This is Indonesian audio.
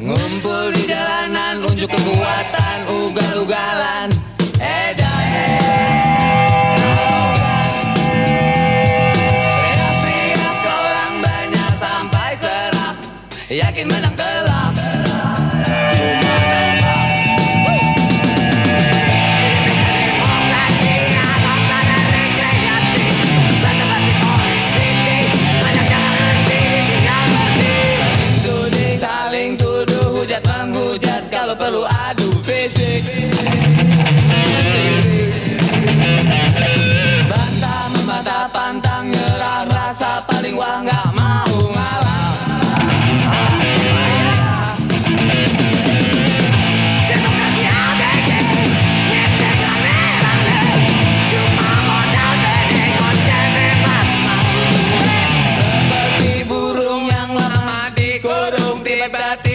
Ngumpul di jalanan unjuk kekuatan ugal-ugalan. Edan Teriak-teriak orang banyak sampai serap Yakin menang telak Cuma Kalau perlu adu fisik Bantah membantah pantang nyerah Rasa paling wah nggak mau ngalah. Seperti burung yang lama dikurung Tiba-tiba